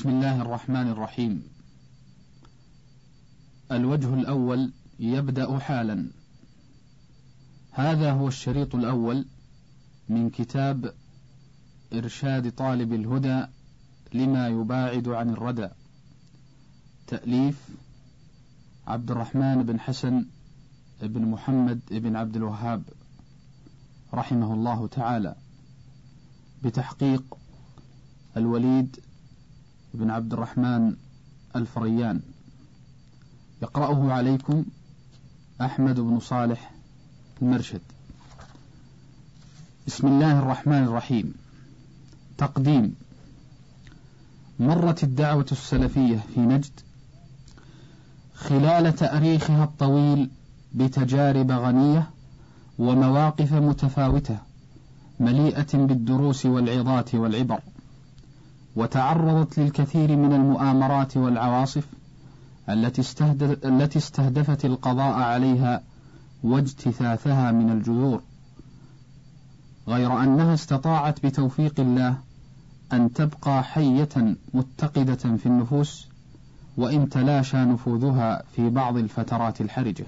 بسم الله الرحمن الرحيم. الوجه الأول يبدأ حالا. هذا هو الشريط الأول من كتاب إرشاد طالب الهدى لما يباعد عن الردى. تأليف عبد الرحمن بن حسن بن محمد بن عبد الوهاب رحمه الله تعالى. بتحقيق الوليد بن عبد الرحمن الفريان. يقرأه عليكم أحمد بن صالح المرشد. بسم الله الرحمن الرحيم. تقديم مرت الدعوة السلفية في نجد خلال تأريخها الطويل بتجارب غنية ومواقف متفاوتة مليئة بالدروس والعظات والعبر. وتعرضت للكثير من المؤامرات والعواصف التي, استهدفت القضاء عليها واجتثاثها من الجذور. غير أنها استطاعت بتوفيق الله أن تبقى حية متقدة في النفوس وإن تلاشى نفوذها في بعض الفترات الحرجة.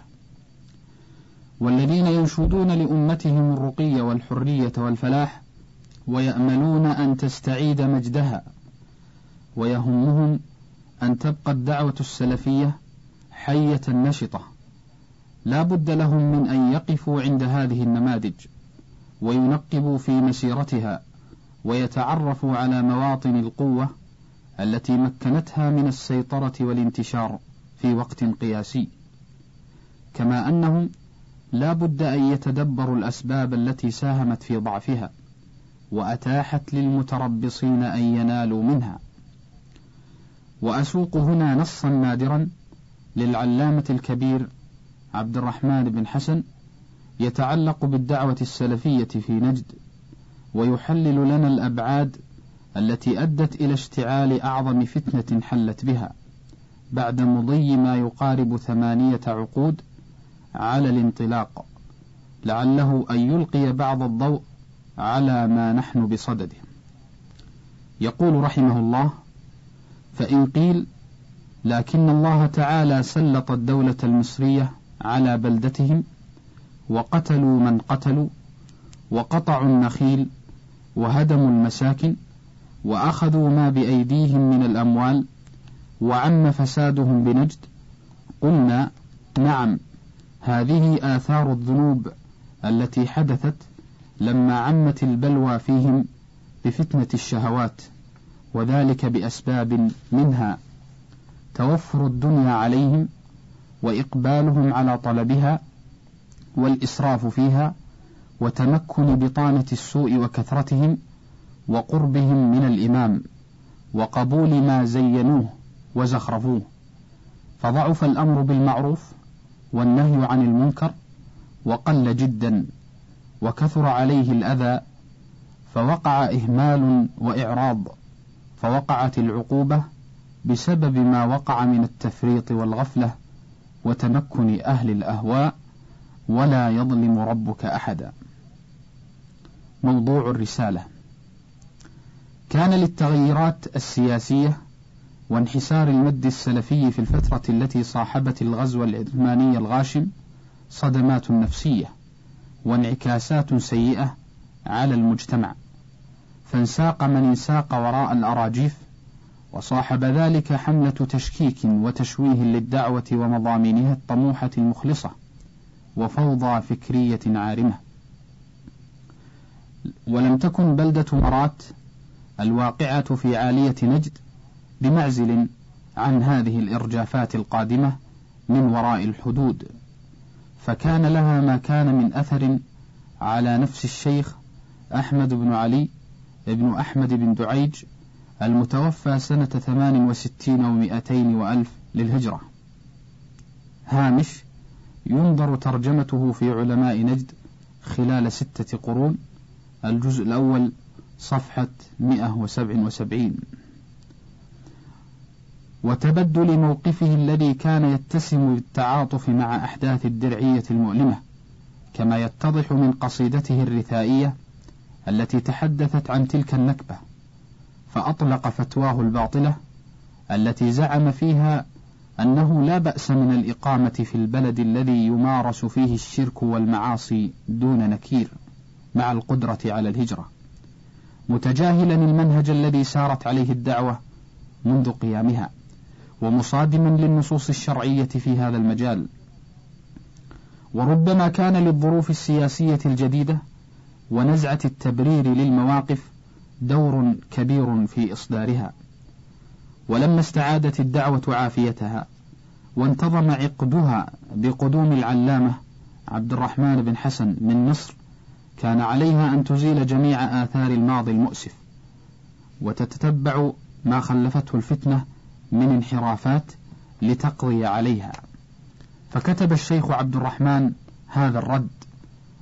والذين ينشدون لأمتهم الرقي والحرية والفلاح ويأملون أن تستعيد مجدها ويهمهم أن تبقى الدعوة السلفية حية نشطة. لا بد لهم من أن يقفوا عند هذه النماذج وينقبوا في مسيرتها ويتعرفوا على مواطن القوة التي مكنتها من السيطرة والانتشار في وقت قياسي. كما أنهم لا بد أن يتدبروا الأسباب التي ساهمت في ضعفها. وأتاحت للمتربصين أن ينالوا منها. وأسوق هنا نصا نادرا للعلامة الكبير عبد الرحمن بن حسن يتعلق بالدعوة السلفية في نجد ويحلل لنا الأبعاد التي أدت إلى اشتعال أعظم فتنة حلت بها بعد مضي ما يقارب ثمانية عقود على الانطلاق. لعله أن يلقي بعض الضوء على ما نحن بصدده يقول رحمه الله فإن قيل لكن الله تعالى سلط الدولة المصرية على بلدتهم وقتلوا من قتلوا وقطعوا النخيل وهدموا المساكن وأخذوا ما بأيديهم من الأموال وعم فسادهم بنجد قلنا نعم هذه آثار الذنوب التي حدثت لما عمت البلوى فيهم بفتنة الشهوات وذلك بأسباب منها توفر الدنيا عليهم وإقبالهم على طلبها والإسراف فيها وتمكن بطانة السوء وكثرتهم وقربهم من الإمام وقبول ما زينوه وزخرفوه. فضعف الأمر بالمعروف والنهي عن المنكر وقل جدا. وكثر عليه الأذى فوقع إهمال وإعراض فوقعت العقوبة بسبب ما وقع من التفريط والغفلة وتمكن أهل الأهواء ولا يظلم ربك أحدا. موضوع الرسالة كان للتغيرات السياسية وانحسار المد السلفي في الفترة التي صاحبت الغزو العثماني الغاشم صدمات نفسية وانعكاسات سيئة على المجتمع. فانساق من انساق وراء الأراجيف وصاحب ذلك حملة تشكيك وتشويه للدعوة ومضامينها الطموحة المخلصة وفوضى فكرية عارمة. ولم تكن بلدة مرات الواقعة في عالية نجد بمعزل عن هذه الإرجافات القادمة من وراء الحدود. فكان لها ما كان من أثر على نفس الشيخ أحمد بن علي ابن أحمد بن دعيج المتوفى سنة ثمان وستين ومائتين وألف للهجرة. هامش ينظر ترجمته في علماء نجد خلال ستة قرون الجزء الأول صفحة 177 وتبدل موقفه الذي كان يتسم بالتعاطف مع أحداث الدرعية المؤلمة كما يتضح من قصيدته الرثائية التي تحدثت عن تلك النكبة فأطلق فتواه الباطلة التي زعم فيها أنه لا بأس من الإقامة في البلد الذي يمارس فيه الشرك والمعاصي دون نكير مع القدرة على الهجرة. متجاهلا المنهج الذي سارت عليه الدعوة منذ قيامها. ومصادما للنصوص الشرعية في هذا المجال. وربما كان للظروف السياسية الجديدة ونزعة التبرير للمواقف دور كبير في إصدارها. ولما استعادت الدعوة عافيتها وانتظم عقدها بقدوم العلامة عبد الرحمن بن حسن من مصر كان عليها أن تزيل جميع آثار الماضي المؤسف وتتتبع ما خلفته الفتنة من انحرافات لتقضي عليها. فكتب الشيخ عبد الرحمن هذا الرد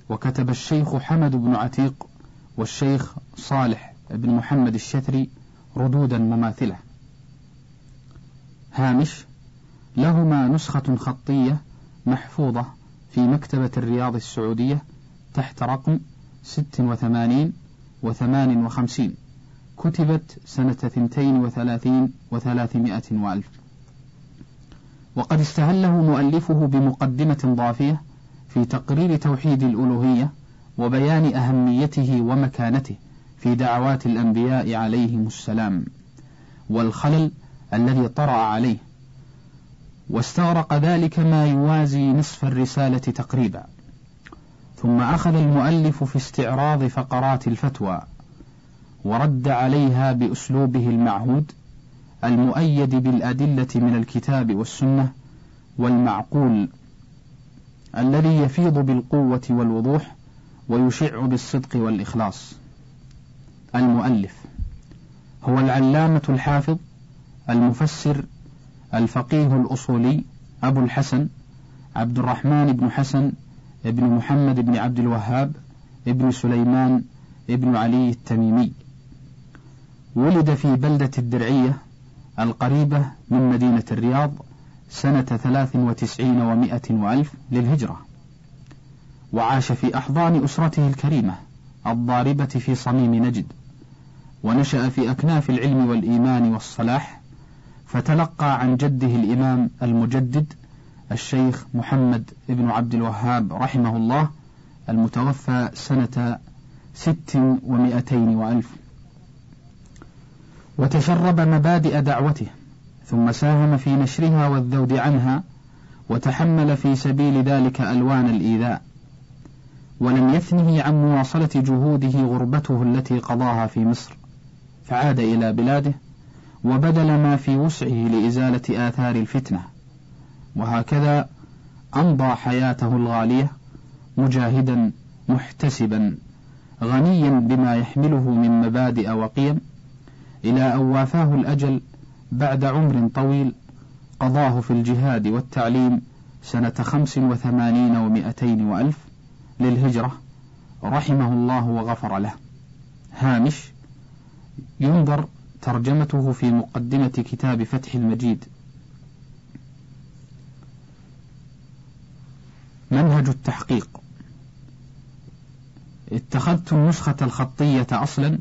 وكتب الشيخ حمد بن عتيق والشيخ صالح بن محمد الشثري ردودا مماثلة. هامش لهما نسخة خطية محفوظة في مكتبة الرياض السعودية تحت رقم ست وثمانين وثمان وخمسين. كتبت سنة ثنتين وثلاثين وثلاثمائة وألف. وقد استهله مؤلفه بمقدمة ضافية في تقرير توحيد الألوهية وبيان أهميته ومكانته في دعوات الأنبياء عليهم السلام والخلل الذي طرأ عليه واستغرق ذلك ما يوازي نصف الرسالة تقريبا. ثم أخذ المؤلف في استعراض فقرات الفتوى ورد عليها بأسلوبه المعهود المؤيد بالأدلة من الكتاب والسنة والمعقول الذي يفيض بالقوة والوضوح ويشع بالصدق والإخلاص. المؤلف هو العلامة الحافظ المفسر الفقيه الأصولي أبو الحسن عبد الرحمن بن حسن ابن محمد بن عبد الوهاب ابن سليمان ابن علي التميمي ولد في بلدة الدرعية القريبة من مدينة الرياض سنة ثلاث وتسعين ومائة وألف للهجرة. وعاش في أحضان أسرته الكريمة الضاربة في صميم نجد. ونشأ في أكناف العلم والإيمان والصلاح فتلقى عن جده الإمام المجدد الشيخ محمد بن عبد الوهاب رحمه الله المتوفى سنة ست ومائتين وألف وتشرب مبادئ دعوته ثم ساهم في نشرها والذود عنها وتحمل في سبيل ذلك ألوان الإيذاء. ولم يثنه عن مواصلة جهوده غربته التي قضاها في مصر فعاد إلى بلاده وبذل ما في وسعه لإزالة آثار الفتنة. وهكذا أمضى حياته الغالية مجاهدا محتسبا غنيا بما يحمله من مبادئ وقيم. إلى أن وافاه الأجل بعد عمر طويل قضاه في الجهاد والتعليم سنة خمس وثمانين ومائتين وألف للهجرة رحمه الله وغفر له. هامش ينظر ترجمته في مقدمة كتاب فتح المجيد. منهج التحقيق اتخذت النسخة الخطية أصلا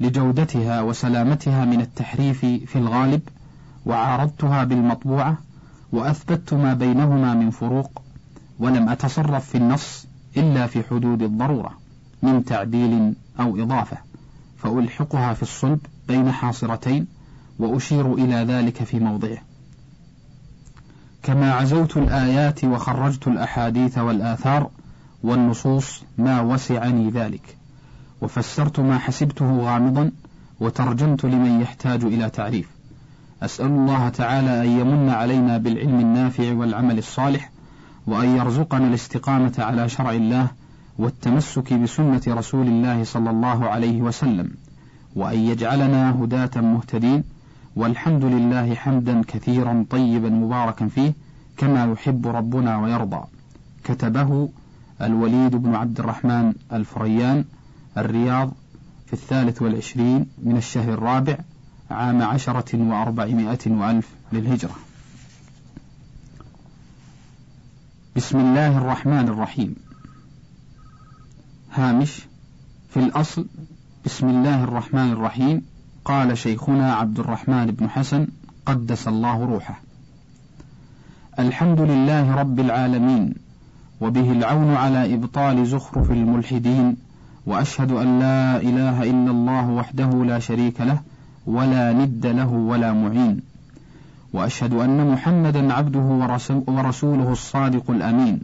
لجودتها وسلامتها من التحريف في الغالب وعارضتها بالمطبوعة وأثبتت ما بينهما من فروق ولم أتصرف في النص إلا في حدود الضرورة من تعديل أو إضافة فألحقها في الصلب بين حاصرتين وأشير إلى ذلك في موضعه. كما عزوت الآيات وخرجت الأحاديث والآثار والنصوص ما وسعني ذلك. وفسرت ما حسبته غامضا وترجمت لمن يحتاج إلى تعريف. أسأل الله تعالى أن يمن علينا بالعلم النافع والعمل الصالح وأن يرزقنا الاستقامة على شرع الله والتمسك بسنة رسول الله صلى الله عليه وسلم وأن يجعلنا هداة مهتدين والحمد لله حمدا كثيرا طيبا مباركا فيه كما يحب ربنا ويرضى. كتبه الوليد بن عبد الرحمن الفريان الرياض في الثالث والعشرين من الشهر الرابع عام عشرة وأربعمائة وألف للهجرة. بسم الله الرحمن الرحيم. هامش في الأصل بسم الله الرحمن الرحيم قال شيخنا عبد الرحمن بن حسن قدس الله روحه. الحمد لله رب العالمين وبه العون على إبطال زخرف الملحدين وأشهد أن لا إله إلا الله وحده لا شريك له ولا ند له ولا معين. وأشهد أن محمدا عبده ورسوله الصادق الأمين.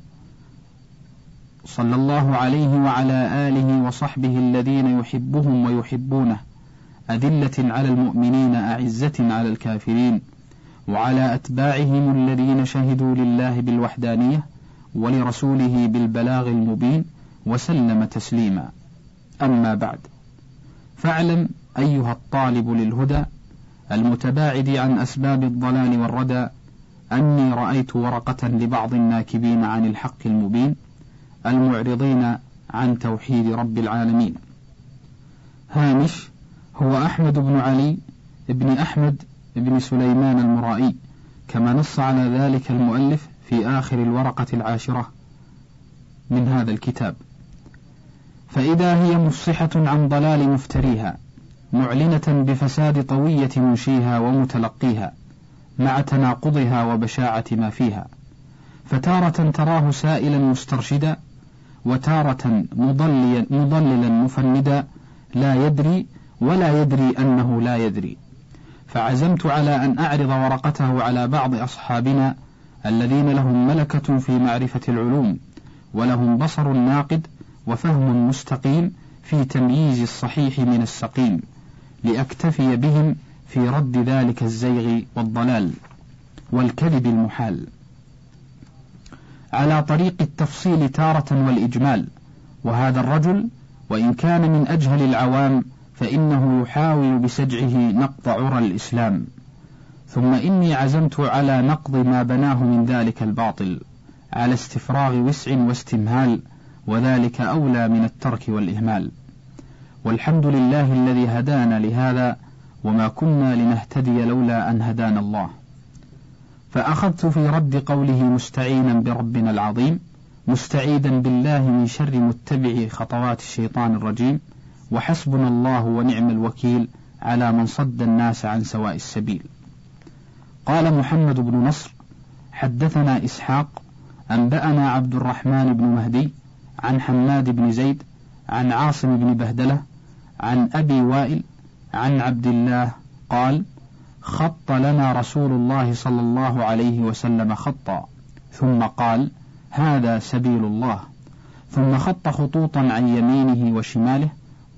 صلى الله عليه وعلى آله وصحبه الذين يحبهم ويحبونه. أذلة على المؤمنين أعزة على الكافرين. وعلى أتباعهم الذين شهدوا لله بالوحدانية ولرسوله بالبلاغ المبين وسلم تسليما. أما بعد. فاعلم أيها الطالب للهدى المتباعد عن أسباب الضلال والردى أني رأيت ورقة لبعض الناكبين عن الحق المبين المعرضين عن توحيد رب العالمين. هامش هو أحمد بن علي بن أحمد بن سليمان المرائي كما نص على ذلك المؤلف في آخر الورقة العاشرة من هذا الكتاب. فإذا هي مفصحة عن ضلال مفتريها معلنة بفساد طوية منشيها ومتلقيها مع تناقضها وبشاعة ما فيها. فتارة تراه سائلا مسترشدا وتارة مضليا مضللا مفندا لا يدري ولا يدري أنه لا يدري. فعزمت على أن أعرض ورقته على بعض أصحابنا الذين لهم ملكة في معرفة العلوم ولهم بصر ناقد وفهم مستقيم في تمييز الصحيح من السقيم لأكتفي بهم في رد ذلك الزيغ والضلال والكذب المحال. على طريق التفصيل تارة والإجمال وهذا الرجل وإن كان من أجهل العوام فإنه يحاول بسجعه نقض عرى الإسلام. ثم إني عزمت على نقض ما بناه من ذلك الباطل على استفراغ وسع واستمهال وذلك أولى من الترك والإهمال. والحمد لله الذي هدانا لهذا وما كنا لنهتدي لولا أن هدانا الله. فأخذت في رد قوله مستعينا بربنا العظيم مستعيدا بالله من شر متبع خطوات الشيطان الرجيم وحسبنا الله ونعم الوكيل على من صد الناس عن سواء السبيل. قال محمد بن نصر حدثنا إسحاق أنبأنا عبد الرحمن بن مهدي عن حماد بن زيد عن عاصم بن بهدلة عن أبي وائل عن عبد الله قال خط لنا رسول الله صلى الله عليه وسلم خطا. ثم قال هذا سبيل الله. ثم خط خطوطا عن يمينه وشماله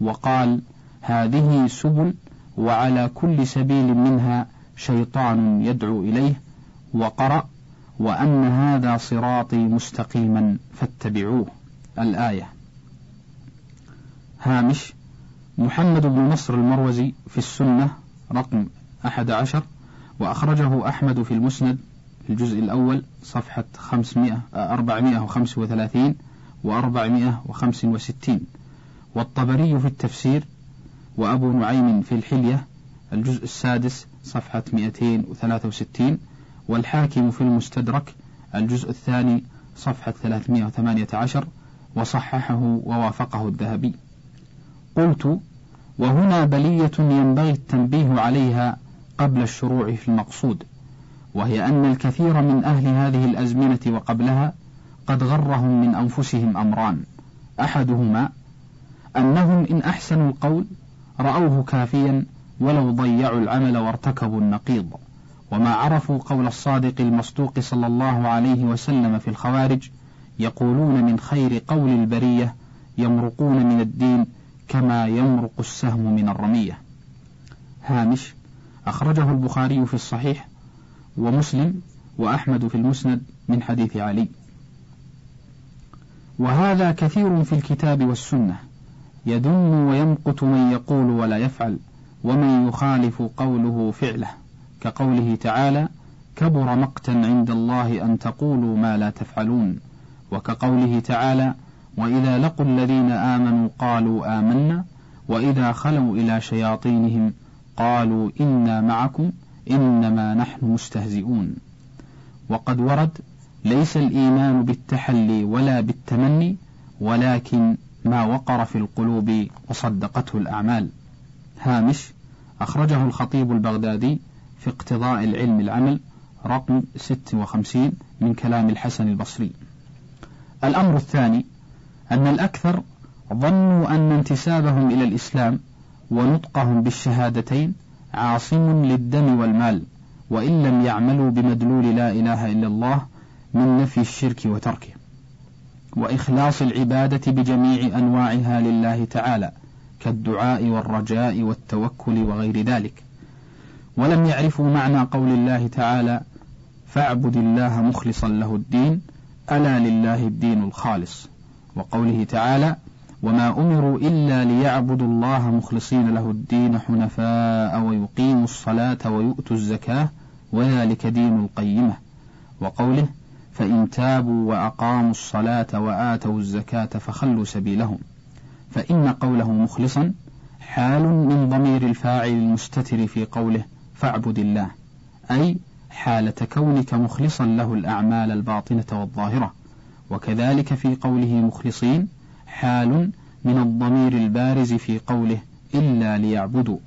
وقال هذه سبل وعلى كل سبيل منها شيطان يدعو إليه وقرأ وأن هذا صراطي مستقيما فاتبعوه. الآية. هامش محمد بن نصر المروزي في السنة رقم أحد عشر وأخرجه أحمد في المسند الجزء الأول صفحة خمسمائة أربعمائة وخمس وثلاثين وأربعمائة وخمس وستين. والطبري في التفسير وأبو نعيم في الحلية الجزء السادس صفحة 263 والحاكم في المستدرك الجزء الثاني صفحة 318 وصححه ووافقه الذهبي. قلت وهنا بلية ينبغي التنبيه عليها قبل الشروع في المقصود وهي أن الكثير من أهل هذه الأزمنة وقبلها قد غرهم من أنفسهم أمران. أحدهما أنهم إن أحسنوا القول رأوه كافيا ولو ضيعوا العمل وارتكبوا النقيض. وما عرفوا قول الصادق المصدوق صلى الله عليه وسلم في الخوارج يقولون من خير قول البرية يمرقون من الدين كما يمرق السهم من الرمية. هامش أخرجه البخاري في الصحيح ومسلم وأحمد في المسند من حديث علي. وهذا كثير في الكتاب والسنة. يذم ويمقت من يقول ولا يفعل ومن يخالف قوله فعله. كقوله تعالى كبر مقتا عند الله أن تقولوا ما لا تفعلون. وكقوله تعالى وإذا لقوا الذين آمنوا قالوا آمنا وإذا خلوا إلى شياطينهم قالوا إنا معكم إنما نحن مستهزئون. وقد ورد ليس الإيمان بالتحلي ولا بالتمني ولكن ما وقر في القلوب وصدقته الأعمال. هامش أخرجه الخطيب البغدادي في اقتضاء العلم العمل رقم 56 من كلام الحسن البصري. الأمر الثاني أن الأكثر ظنوا أن انتسابهم إلى الإسلام ونطقهم بالشهادتين عاصم للدم والمال وإن لم يعملوا بمدلول لا إله إلا الله من نفي الشرك وتركه. وإخلاص العبادة بجميع أنواعها لله تعالى كالدعاء والرجاء والتوكل وغير ذلك. ولم يعرفوا معنى قول الله تعالى فاعبد الله مخلصا له الدين ألا لله الدين الخالص. وقوله تعالى وما أمروا إلا ليعبدوا الله مخلصين له الدين حنفاء ويقيموا الصلاة ويؤتوا الزكاة وذلك دين القيمة. وقوله فإن تابوا وأقاموا الصلاة وآتوا الزكاة فخلوا سبيلهم. فإن قوله مخلصا حال من ضمير الفاعل المستتر في قوله فاعبد الله. أي حالة كونك مخلصا له الأعمال الباطنة والظاهرة. وكذلك في قوله مخلصين حال من الضمير البارز في قوله إلا ليعبدوا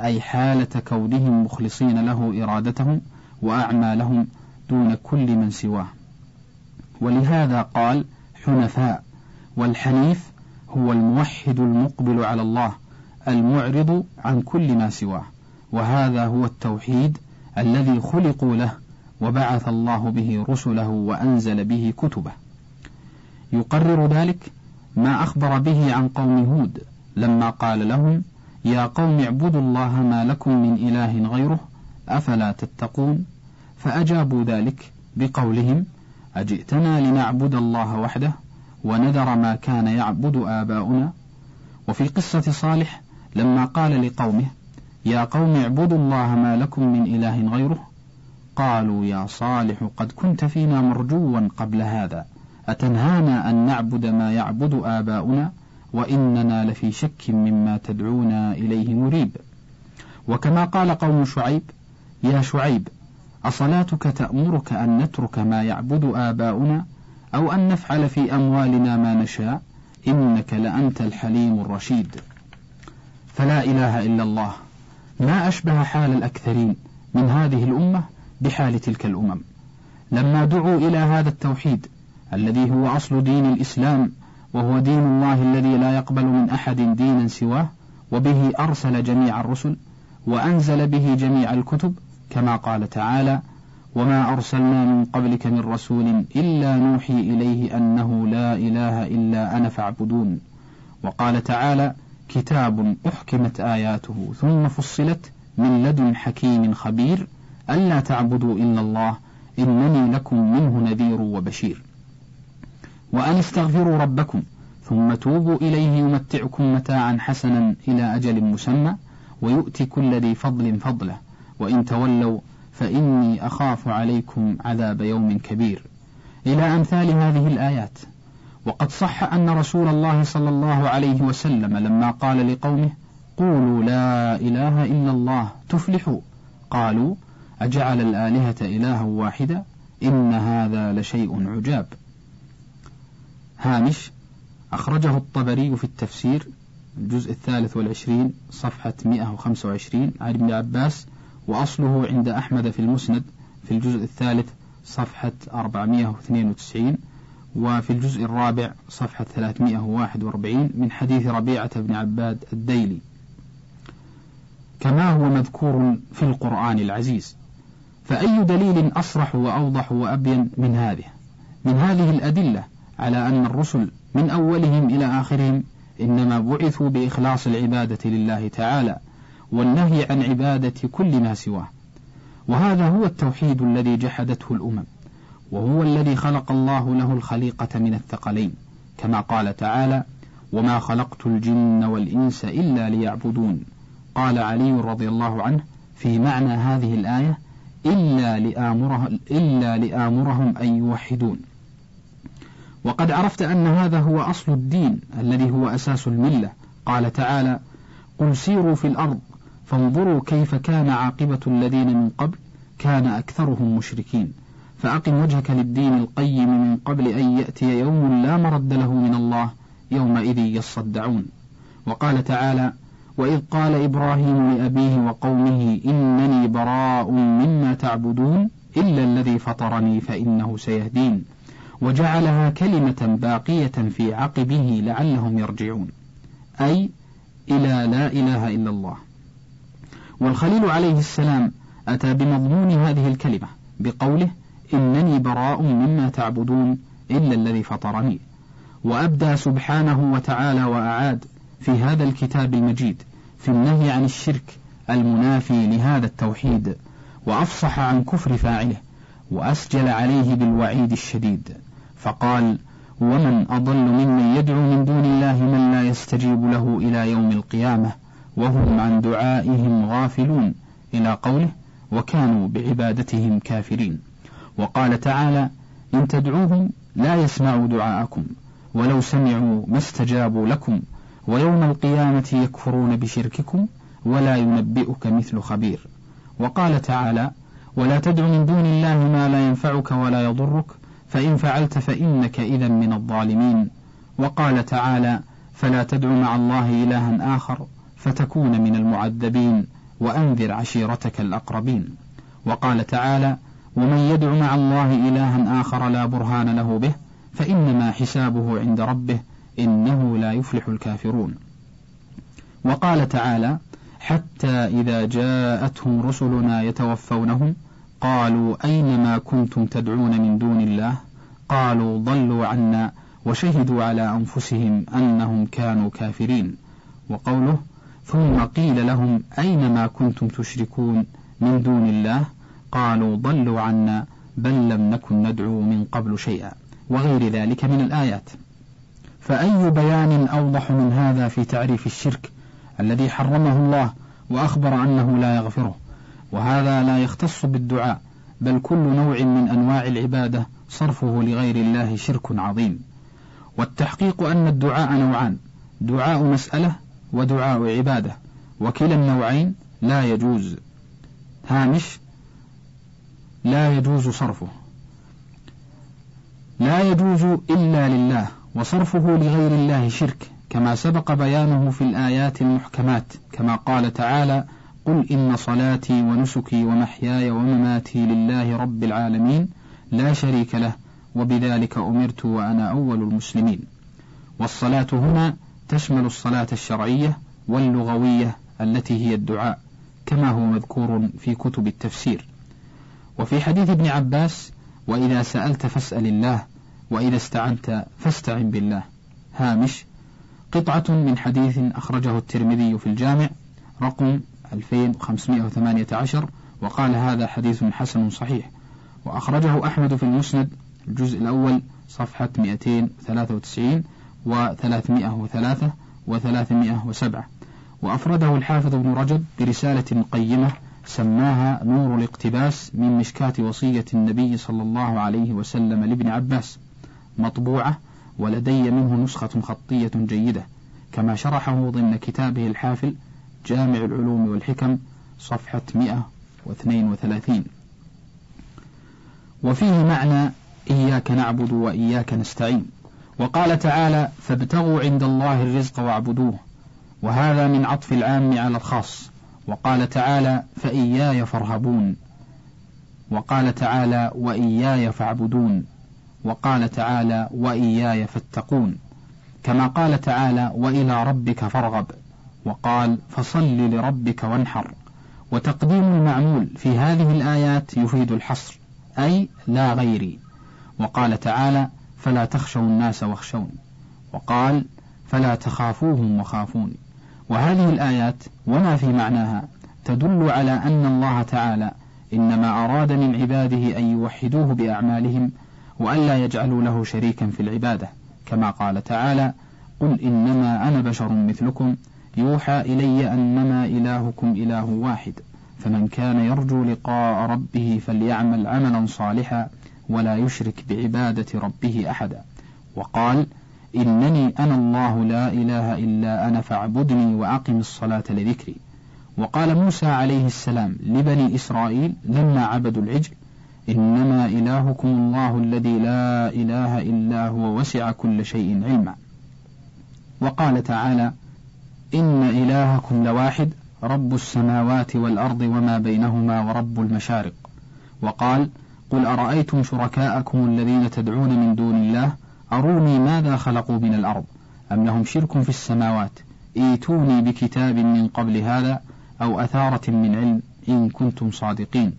أي حالة كونهم مخلصين له إرادتهم وأعمالهم دون كل من سواه. ولهذا قال حنفاء والحنيف هو الموحد المقبل على الله المعرض عن كل ما سواه. وهذا هو التوحيد الذي خلقوا له وبعث الله به رسله وأنزل به كتبه. يقرر ذلك ما أخبر به عن قوم هود لما قال لهم يا قوم اعبدوا الله ما لكم من إله غيره أفلا تتقون؟ فأجابوا ذلك بقولهم أجئتنا لنعبد الله وحده ونذر ما كان يعبد آباؤنا؟ وفي قصة صالح لما قال لقومه يا قوم اعبدوا الله ما لكم من إله غيره. قالوا يا صالح قد كنت فينا مرجوا قبل هذا. أتنهانا أن نعبد ما يعبد آباؤنا؟ وإننا لفي شك مما تدعونا إليه مريب. وكما قال قوم شعيب يا شعيب أصلاتك تأمرك أن نترك ما يعبد آباؤنا؟ أو أن نفعل في أموالنا ما نشاء؟ إنك لأنت الحليم الرشيد. فلا إله إلا الله. ما أشبه حال الأكثرين من هذه الأمة بحال تلك الأمم. لما دعوا إلى هذا التوحيد الذي هو أصل دين الإسلام وهو دين الله الذي لا يقبل من أحد دينا سواه وبه أرسل جميع الرسل وأنزل به جميع الكتب كما قال تعالى وما أرسلنا من قبلك من رسول إلا نوحي إليه أنه لا إله إلا أنا فاعبدون وقال تعالى كتاب أحكمت آياته ثم فصلت من لدن حكيم خبير ألا تعبدوا إلا الله إنني لكم منه نذير وبشير. وأن استغفروا ربكم ثم توبوا إليه يمتعكم متاعا حسنا إلى أجل مسمى ويؤتي كل ذي فضل فضله وإن تولوا فإني أخاف عليكم عذاب يوم كبير. إلى أمثال هذه الآيات. وقد صح أن رسول الله صلى الله عليه وسلم لما قال لقومه قولوا لا إله إلا الله تفلحوا. قالوا أجعل الآلهة إلها واحدا إن هذا لشيء عجاب. هامش أخرجه الطبري في التفسير الجزء الثالث والعشرين صفحة 125 عن ابن عباس وأصله عند أحمد في المسند في الجزء الثالث صفحة 492 وفي الجزء الرابع صفحة 341 من حديث ربيعة بن عباد الديلي. كما هو مذكور في القرآن العزيز. فأي دليل أصرح وأوضح وأبين من هذه؟ من هذه الأدلة على أن الرسل من أولهم إلى آخرهم إنما بعثوا بإخلاص العبادة لله تعالى والنهي عن عبادة كل ما سواه. وهذا هو التوحيد الذي جحدته الأمم. وهو الذي خلق الله له الخليقة من الثقلين كما قال تعالى وما خلقت الجن والإنس إلا ليعبدون قال علي رضي الله عنه في معنى هذه الآية إلا لآمره إلا لآمرهم أن يوحدون وقد عرفت أن هذا هو أصل الدين الذي هو أساس الملة. قال تعالى قل سيروا في الأرض فانظروا كيف كان عاقبة الذين من قبل كان أكثرهم مشركين فأقم وجهك للدين القيم من قبل أن يأتي يوم لا مرد له من الله يومئذ يصدعون. وقال تعالى وإذ قال إبراهيم لأبيه وقومه إنني براء مما تعبدون إلا الذي فطرني فإنه سيهدين. وجعلها كلمة باقية في عقبه لعلهم يرجعون. أي إلى لا إله إلا الله. والخليل عليه السلام أتى بمضمون هذه الكلمة بقوله إنني براء مما تعبدون إلا الذي فطرني. وأبدى سبحانه وتعالى وأعاد في هذا الكتاب المجيد في النهي عن الشرك المنافي لهذا التوحيد وأفصح عن كفر فاعله وأسجل عليه بالوعيد الشديد. فقال ومن أضل ممن يدعو من دون الله من لا يستجيب له إلى يوم القيامة وهم عن دعائهم غافلون إلى قوله وكانوا بعبادتهم كافرين. وقال تعالى إن تدعوهم لا يسمعوا دعاءكم ولو سمعوا ما استجابوا لكم ويوم القيامة يكفرون بشرككم ولا ينبئك مثل خبير. وقال تعالى ولا تدع من دون الله ما لا ينفعك ولا يضرك فإن فعلت فإنك إذا من الظالمين. وقال تعالى فلا تدع مع الله إلها آخر فتكون من المعذبين وأنذر عشيرتك الأقربين. وقال تعالى ومن يدع مع الله إلها آخر لا برهان له به فإنما حسابه عند ربه إنه لا يفلح الكافرون. وقال تعالى حتى إذا جاءتهم رسلنا يتوفونهم قالوا أين ما كنتم تدعون من دون الله؟ قالوا ضلوا عنا وشهدوا على أنفسهم أنهم كانوا كافرين. وقوله ثم قيل لهم أين ما كنتم تشركون من دون الله؟ قالوا ضلوا عنا بل لم نكن ندعو من قبل شيئا وغير ذلك من الآيات. فأي بيان أوضح من هذا في تعريف الشرك الذي حرمه الله وأخبر أنه لا يغفره؟ وهذا لا يختص بالدعاء بل كل نوع من أنواع العبادة صرفه لغير الله شرك عظيم. والتحقيق أن الدعاء نوعان دعاء مسألة ودعاء عبادة وكلا النوعين لا يجوز. هامش لا يجوز صرفه. لا يجوز إلا لله وصرفه لغير الله شرك كما سبق بيانه في الآيات المحكمات كما قال تعالى قل إن صلاتي ونسكي ومحياي ومماتي لله رب العالمين لا شريك له وبذلك أمرت وأنا أول المسلمين. والصلاة هنا تشمل الصلاة الشرعية واللغوية التي هي الدعاء كما هو مذكور في كتب التفسير. وفي حديث ابن عباس وإذا سألت فاسأل الله وإذا استعنت فاستعن بالله. هامش قطعة من حديث أخرجه الترمذي في الجامع رقم 2518 وقال هذا حديث حسن صحيح. وأخرجه أحمد في المسند الجزء الأول صفحة 293 و303 و307 وأفرده الحافظ ابن رجب برسالة قيمة سماها نور الاقتباس من مشكاة وصية النبي صلى الله عليه وسلم لابن عباس مطبوعة ولدي منه نسخة خطية جيدة كما شرحه ضمن كتابه الحافل جامع العلوم والحكم صفحة 132 وفيه معنى إياك نعبد وإياك نستعين. وقال تعالى فابتغوا عند الله الرزق واعبدوه وهذا من عطف العام على الخاص. وقال تعالى فإياي فارهبون. وقال تعالى وإياي فاعبدون. وقال تعالى وإياي فاتقون. كما قال تعالى وإلى ربك فارغب. وقال فصل لربك وانحر. وتقديم المعمول في هذه الآيات يفيد الحصر أي لا غيري وقال تعالى فلا تخشوا الناس واخشون. وقال فلا تخافوهم وخافوني وهذه الآيات وما في معناها تدل على أن الله تعالى إنما أراد من عباده أن يوحدوه بأعمالهم وألا يجعلوا له شريكا في العبادة كما قال تعالى قل إنما أنا بشر مثلكم يوحى إلي أنما إلهكم إله واحد فمن كان يرجو لقاء ربه فليعمل عملا صالحا ولا يشرك بعبادة ربه أحدا وقال إنني أنا الله لا إله إلا أنا فاعبدني وأقم الصلاة لذكري. وقال موسى عليه السلام لبني إسرائيل لما عبدوا العجل إنما إلهكم الله الذي لا إله إلا هو وسع كل شيء علما. وقال تعالى إن إلهكم لواحد رب السماوات والأرض وما بينهما ورب المشارق. وقال قل أرأيتم شركاءكم الذين تدعون من دون الله؟ أروني ماذا خلقوا من الأرض؟ أم لهم شرك في السماوات؟ إيتوني بكتاب من قبل هذا أو أثارة من علم إن كنتم صادقين.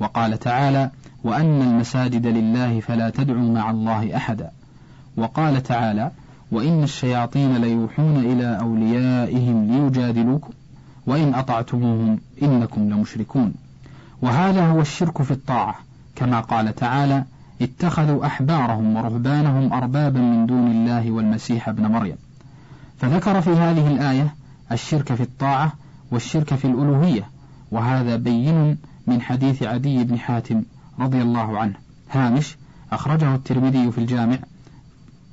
وقال تعالى وأن المساجد لله فلا تدعوا مع الله أحدا. وقال تعالى وإن الشياطين ليوحون إلى أوليائهم ليجادلوكم وإن أطعتموهم إنكم لمشركون. وهذا هو الشرك في الطاعة كما قال تعالى اتخذوا أحبارهم ورهبانهم أربابا من دون الله والمسيح ابن مريم. فذكر في هذه الآية الشرك في الطاعة والشرك في الألوهية وهذا بين من حديث عدي بن حاتم رضي الله عنه. هامش أخرجه الترمذي في الجامع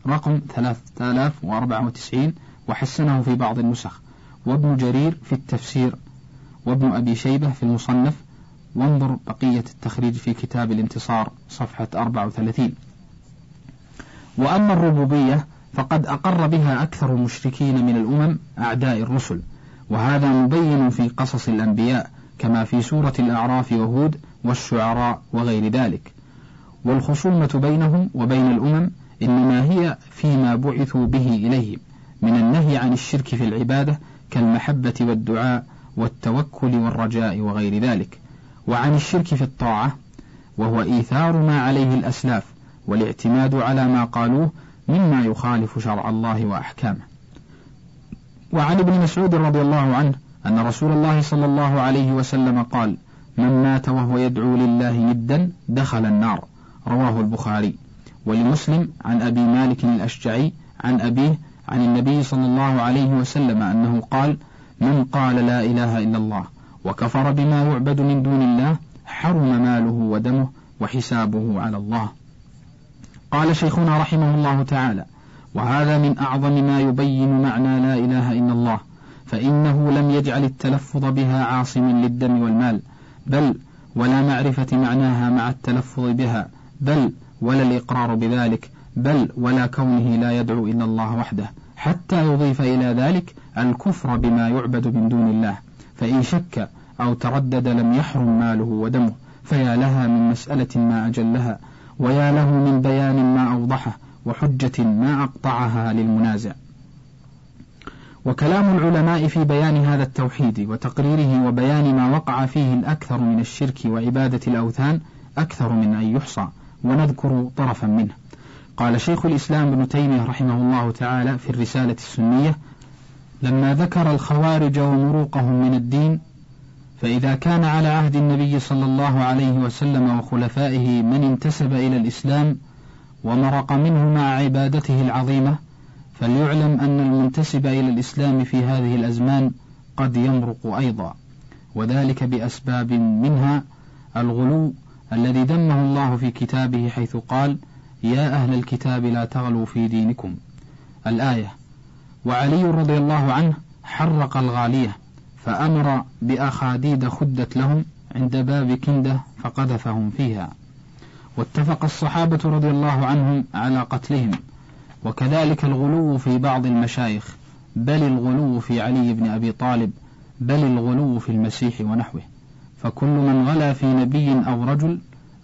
رقم 3094 وحسنه في بعض النسخ. وابن جرير في التفسير وابن أبي شيبة في المصنف وانظر بقية التخريج في كتاب الانتصار صفحة 34 وأما الربوبية فقد أقر بها أكثر المشركين من الأمم أعداء الرسل وهذا مبين في قصص الأنبياء كما في سورة الأعراف وهود والشعراء وغير ذلك. والخصومة بينهم وبين الأمم إنما هي فيما بعثوا به إليهم من النهي عن الشرك في العبادة كالمحبة والدعاء والتوكل والرجاء وغير ذلك. وعن الشرك في الطاعة وهو إيثار ما عليه الأسلاف والاعتماد على ما قالوه مما يخالف شرع الله وأحكامه. وعن ابن مسعود رضي الله عنه أن رسول الله صلى الله عليه وسلم قال من مات وهو يدعو لله ندا دخل النار رواه البخاري. ولمسلم عن أبي مالك الأشجعي عن أبيه عن النبي صلى الله عليه وسلم أنه قال من قال لا إله إلا الله وكفر بما يعبد من دون الله حرم ماله ودمه وحسابه على الله. قال شيخنا رحمه الله تعالى وهذا من أعظم ما يبين معنى لا إله إلا الله فإنه لم يجعل التلفظ بها عاصم للدم والمال بل ولا معرفة معناها مع التلفظ بها بل ولا الإقرار بذلك بل ولا كونه لا يدعو إلا الله وحده حتى يضيف إلى ذلك الكفر بما يعبد من دون الله. فإن شك أو تردد لم يحرم ماله ودمه فيا لها من مسألة ما أجلها ويا له من بيان ما أوضحه وحجة ما أقطعها للمنازع. وكلام العلماء في بيان هذا التوحيد وتقريره وبيان ما وقع فيه الأكثر من الشرك وعبادة الأوثان أكثر من أن يحصى ونذكر طرفا منه. قال شيخ الإسلام ابن تيمية رحمه الله تعالى في الرسالة السنية لما ذكر الخوارج ومروقهم من الدين فإذا كان على عهد النبي صلى الله عليه وسلم وخلفائه من انتسب إلى الإسلام ومرق منه مع عبادته العظيمة فليعلم أن المنتسب إلى الإسلام في هذه الأزمان قد يمرق أيضا. وذلك بأسباب منها الغلو الذي ذمه الله في كتابه حيث قال يا أهل الكتاب لا تغلوا في دينكم. الآية وعلي رضي الله عنه حرق الغالية. فأمر بأخاديد خدت لهم عند باب كندة فقذفهم فيها. واتفق الصحابة رضي الله عنهم على قتلهم. وكذلك الغلو في بعض المشايخ بل الغلو في علي بن أبي طالب بل الغلو في المسيح ونحوه. فكل من غلا في نبي أو رجل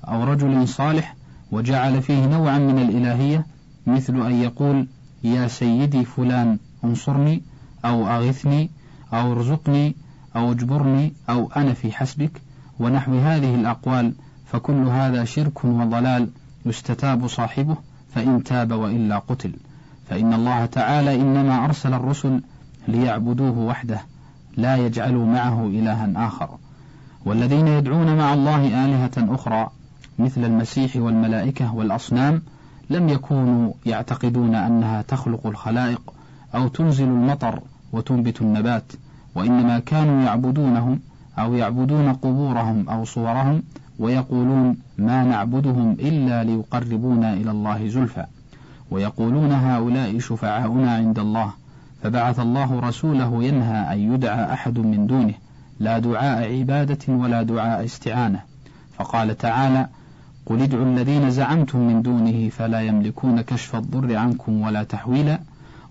أو رجل صالح وجعل فيه نوعا من الإلهية مثل أن يقول يا سيدي فلان انصرني أو أغثني أو ارزقني أو اجبرني أو أنا في حسبك ونحو هذه الأقوال فكل هذا شرك وضلال يستتاب صاحبه فإن تاب وإلا قتل. فإن الله تعالى إنما أرسل الرسل ليعبدوه وحده لا يجعلوا معه إلها آخر. والذين يدعون مع الله آلهة أخرى مثل المسيح والملائكة والأصنام لم يكونوا يعتقدون أنها تخلق الخلائق أو تنزل المطر وتنبت النبات وإنما كانوا يعبدونهم أو يعبدون قبورهم أو صورهم ويقولون ما نعبدهم إلا ليقربونا إلى الله زلفى. ويقولون هؤلاء شفعاؤنا عند الله فبعث الله رسوله ينهى أن يدعى أحد من دونه لا دعاء عبادة ولا دعاء استعانة. فقال تعالى قل ادعوا الذين زعمتم من دونه فلا يملكون كشف الضر عنكم ولا تحويلا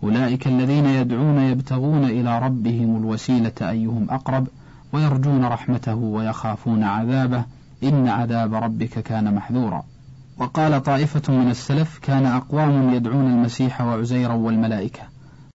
أولئك الذين يدعون يبتغون إلى ربهم الوسيلة أيهم أقرب ويرجون رحمته ويخافون عذابه. إن عذاب ربك كان محذورا. وقال طائفة من السلف كان أقوام يدعون المسيح وعزيرا والملائكة.